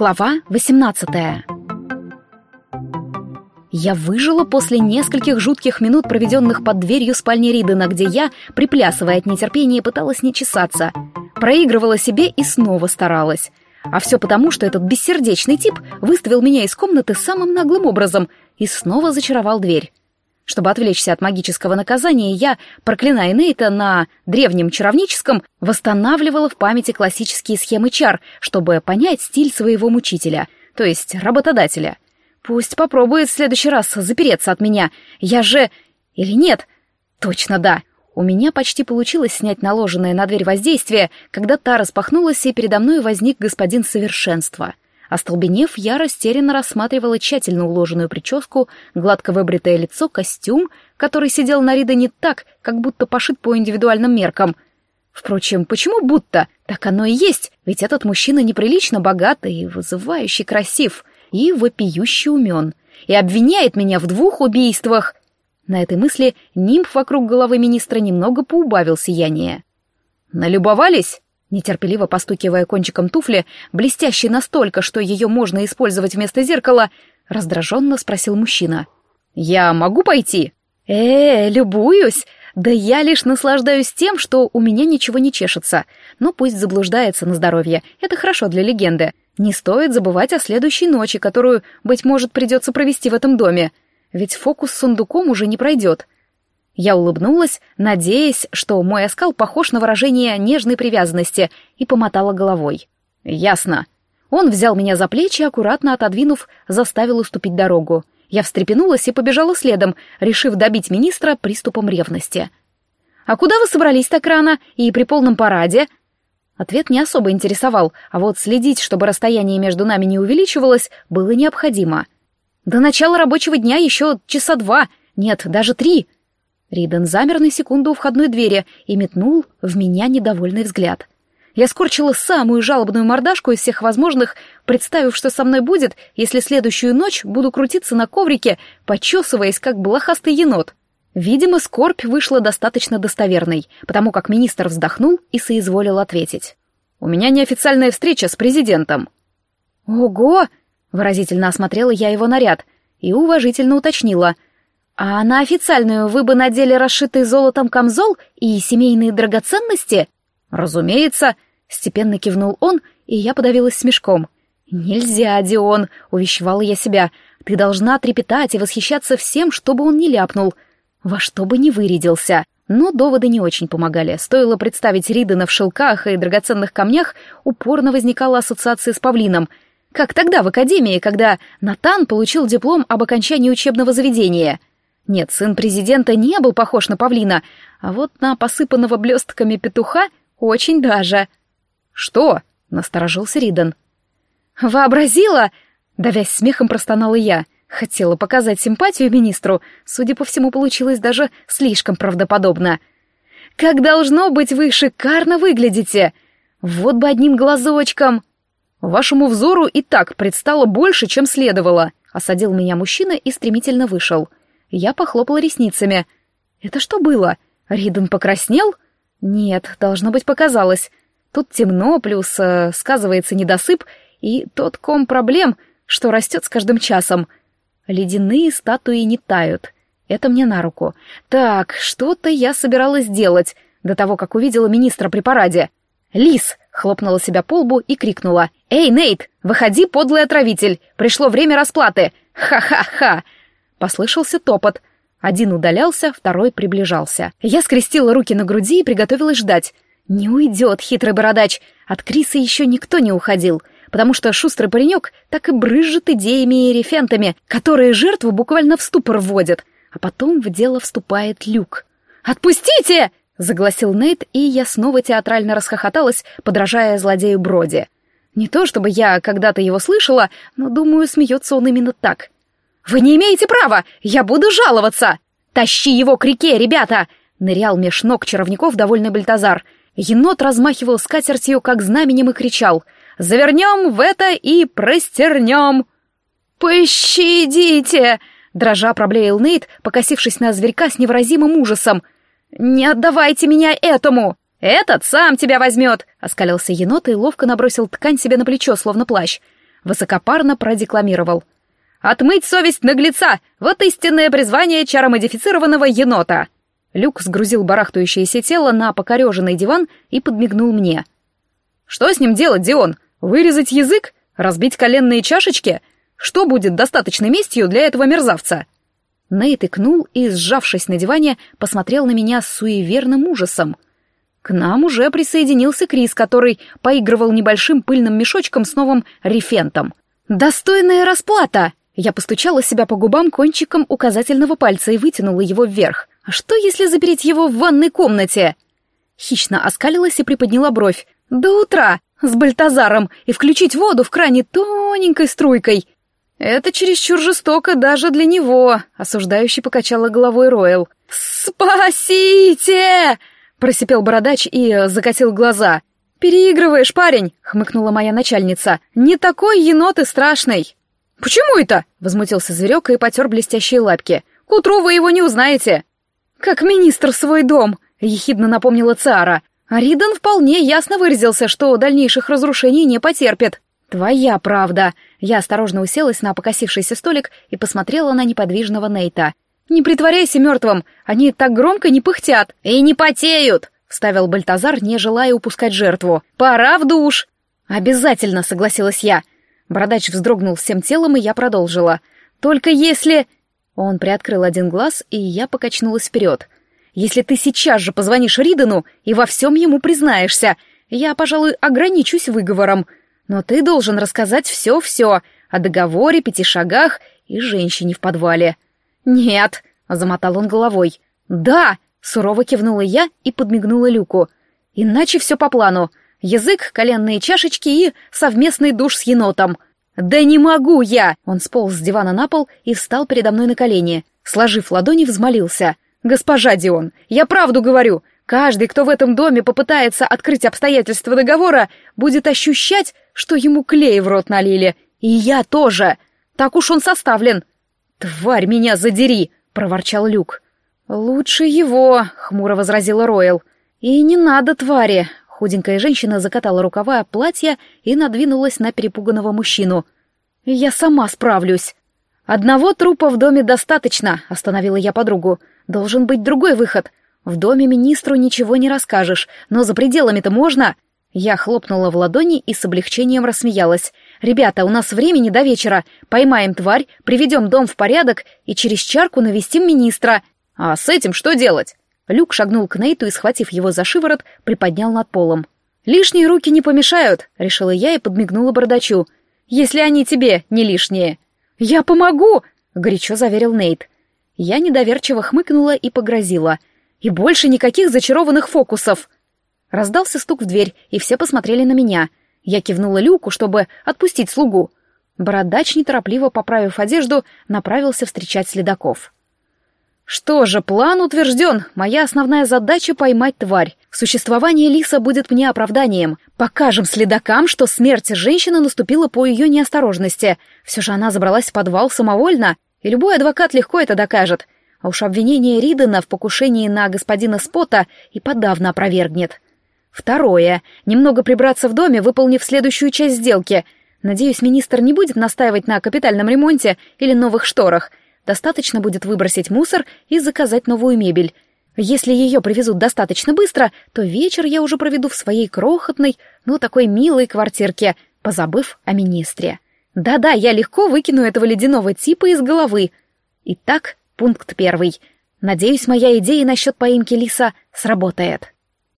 Глава 18 Я выжила после нескольких жутких минут, проведенных под дверью спальни Ридена, где я, приплясывая от нетерпения, пыталась не чесаться. Проигрывала себе и снова старалась. А все потому, что этот бессердечный тип выставил меня из комнаты самым наглым образом и снова зачаровал дверь. Чтобы отвлечься от магического наказания, я, проклиная Нейта на древнем чаровническом, восстанавливала в памяти классические схемы чар, чтобы понять стиль своего мучителя, то есть работодателя. Пусть попробует в следующий раз запереться от меня. Я же... Или нет? Точно да. У меня почти получилось снять наложенное на дверь воздействие, когда та распахнулась, и передо мной возник господин совершенства — Остолбенев, я растерянно рассматривала тщательно уложенную прическу, гладко выбритое лицо, костюм, который сидел на Рида не так, как будто пошит по индивидуальным меркам. Впрочем, почему будто? Так оно и есть, ведь этот мужчина неприлично богатый и вызывающий красив, и вопиющий умен, и обвиняет меня в двух убийствах. На этой мысли нимб вокруг головы министра немного поубавил сияние. «Налюбовались?» Нетерпеливо постукивая кончиком туфли, блестящей настолько, что ее можно использовать вместо зеркала, раздраженно спросил мужчина. «Я могу пойти?» «Э, любуюсь. Да я лишь наслаждаюсь тем, что у меня ничего не чешется. Но пусть заблуждается на здоровье. Это хорошо для легенды. Не стоит забывать о следующей ночи, которую, быть может, придется провести в этом доме. Ведь фокус с сундуком уже не пройдет. Я улыбнулась, надеясь, что мой оскал похож на выражение нежной привязанности, и помотала головой. «Ясно». Он взял меня за плечи, аккуратно отодвинув, заставил уступить дорогу. Я встрепенулась и побежала следом, решив добить министра приступом ревности. «А куда вы собрались так рано и при полном параде?» Ответ не особо интересовал, а вот следить, чтобы расстояние между нами не увеличивалось, было необходимо. До начала рабочего дня еще часа два, нет, даже три — Риден замер на секунду у входной двери и метнул в меня недовольный взгляд. Я скорчила самую жалобную мордашку из всех возможных, представив, что со мной будет, если следующую ночь буду крутиться на коврике, почесываясь, как блохастый енот. Видимо, скорбь вышла достаточно достоверной, потому как министр вздохнул и соизволил ответить. «У меня неофициальная встреча с президентом». «Ого!» — выразительно осмотрела я его наряд и уважительно уточнила — «А на официальную вы бы надели расшитый золотом камзол и семейные драгоценности?» «Разумеется», — степенно кивнул он, и я подавилась смешком. «Нельзя, Дион», — увещевала я себя. «Ты должна трепетать и восхищаться всем, чтобы он не ляпнул, во что бы ни вырядился». Но доводы не очень помогали. Стоило представить Ридена в шелках и драгоценных камнях, упорно возникала ассоциация с павлином. Как тогда в академии, когда Натан получил диплом об окончании учебного заведения — нет, сын президента не был похож на павлина, а вот на посыпанного блестками петуха очень даже. «Что?» — насторожился Ридан. «Вообразила?» — давясь смехом простонала я. Хотела показать симпатию министру, судя по всему, получилось даже слишком правдоподобно. «Как должно быть, вы шикарно выглядите! Вот бы одним глазочком!» «Вашему взору и так предстало больше, чем следовало», — осадил меня мужчина и стремительно вышел. Я похлопала ресницами. «Это что было? Риден покраснел?» «Нет, должно быть, показалось. Тут темно, плюс э, сказывается недосып, и тот ком проблем, что растет с каждым часом. Ледяные статуи не тают. Это мне на руку. Так, что-то я собиралась делать до того, как увидела министра при параде. «Лис!» — хлопнула себя по лбу и крикнула. «Эй, Нейт, выходи, подлый отравитель! Пришло время расплаты! Ха-ха-ха!» Послышался топот. Один удалялся, второй приближался. Я скрестила руки на груди и приготовилась ждать. Не уйдет хитрый бородач. От Криса еще никто не уходил, потому что шустрый паренек так и брызжет идеями и рефентами, которые жертву буквально в ступор вводят. А потом в дело вступает Люк. «Отпустите!» — загласил Нейт, и я снова театрально расхохоталась, подражая злодею Броди. Не то чтобы я когда-то его слышала, но, думаю, смеется он именно так. «Вы не имеете права! Я буду жаловаться!» «Тащи его к реке, ребята!» — нырял меж ног чаровников довольный Бальтазар. Енот размахивал скатертью, как знаменем, и кричал. «Завернем в это и простернем!» «Пощадите!» — дрожа проблеял Нейт, покосившись на зверька с невыразимым ужасом. «Не отдавайте меня этому!» «Этот сам тебя возьмет!» — оскалился енот и ловко набросил ткань себе на плечо, словно плащ. высокопарно продекламировал. «Отмыть совесть наглеца! Вот истинное призвание чаромодифицированного енота!» Люк сгрузил барахтающееся тело на покореженный диван и подмигнул мне. «Что с ним делать, Дион? Вырезать язык? Разбить коленные чашечки? Что будет достаточной местью для этого мерзавца?» Нейт икнул и, сжавшись на диване, посмотрел на меня с суеверным ужасом. К нам уже присоединился Крис, который поигрывал небольшим пыльным мешочком с новым рефентом. «Достойная расплата!» Я постучала себя по губам кончиком указательного пальца и вытянула его вверх. «А что, если запереть его в ванной комнате?» Хищно оскалилась и приподняла бровь. «До утра! С Бальтазаром! И включить воду в кране тоненькой струйкой!» «Это чересчур жестоко даже для него», — осуждающе покачала головой Ройл. «Спасите!» — просипел бородач и закатил глаза. «Переигрываешь, парень!» — хмыкнула моя начальница. «Не такой енот и страшный!» «Почему это?» — возмутился зверек и потер блестящие лапки. «К утру вы его не узнаете!» «Как министр свой дом!» — ехидно напомнила Циара. Ридан вполне ясно выразился, что дальнейших разрушений не потерпит. «Твоя правда!» Я осторожно уселась на покосившийся столик и посмотрела на неподвижного Нейта. «Не притворяйся мертвым! Они так громко не пыхтят и не потеют!» — вставил Бальтазар, не желая упускать жертву. «Пора в душ!» «Обязательно!» — согласилась я. Бородач вздрогнул всем телом, и я продолжила. «Только если...» Он приоткрыл один глаз, и я покачнулась вперед. «Если ты сейчас же позвонишь Ридену и во всем ему признаешься, я, пожалуй, ограничусь выговором. Но ты должен рассказать все-все о договоре, пяти шагах и женщине в подвале. Нет, замотал он головой. Да, сурово кивнула я и подмигнула Люку. Иначе все по плану. Язык, коленные чашечки и совместный душ с енотом. «Да не могу я!» Он сполз с дивана на пол и встал передо мной на колени. Сложив ладони, взмолился. «Госпожа Дион, я правду говорю. Каждый, кто в этом доме попытается открыть обстоятельства договора, будет ощущать, что ему клей в рот налили. И я тоже. Так уж он составлен. «Тварь, меня задери!» — проворчал Люк. «Лучше его», — хмуро возразила Ройл. «И не надо, твари!» Худенькая женщина закатала рукава платья и надвинулась на перепуганного мужчину. «Я сама справлюсь!» «Одного трупа в доме достаточно», — остановила я подругу. «Должен быть другой выход. В доме министру ничего не расскажешь, но за пределами-то можно. Я хлопнула в ладони и с облегчением рассмеялась. «Ребята, у нас времени до вечера. Поймаем тварь, приведем дом в порядок и через чарку навестим министра». «А с этим что делать?» Люк шагнул к Нейту и, схватив его за шиворот, приподнял над полом. «Лишние руки не помешают», — решила я и подмигнула бардачу. «Если они тебе не лишние». «Я помогу!» — горячо заверил Нейт. Я недоверчиво хмыкнула и погрозила — и больше никаких зачарованных фокусов. Раздался стук в дверь, и все посмотрели на меня. Я кивнула Люку, чтобы отпустить слугу. Бородач, неторопливо поправив одежду, направился встречать следаков. Что же, план утвержден. Моя основная задача — поймать тварь. Существование Лиса будет мне оправданием. Покажем следакам, что смерть женщины наступила по ее неосторожности. Все же она забралась в подвал самовольно, и любой адвокат легко это докажет. А уж обвинение Ридена в покушении на господина Спота и подавно опровергнет. Второе. Немного прибраться в доме, выполнив следующую часть сделки. Надеюсь, министр не будет настаивать на капитальном ремонте или новых шторах. Достаточно будет выбросить мусор и заказать новую мебель. Если ее привезут достаточно быстро, то вечер я уже проведу в своей крохотной, но такой милой квартирке, позабыв о министре. Да-да, я легко выкину этого ледяного типа из головы. Итак, Пункт первый. Надеюсь, моя идея насчет поимки лиса сработает.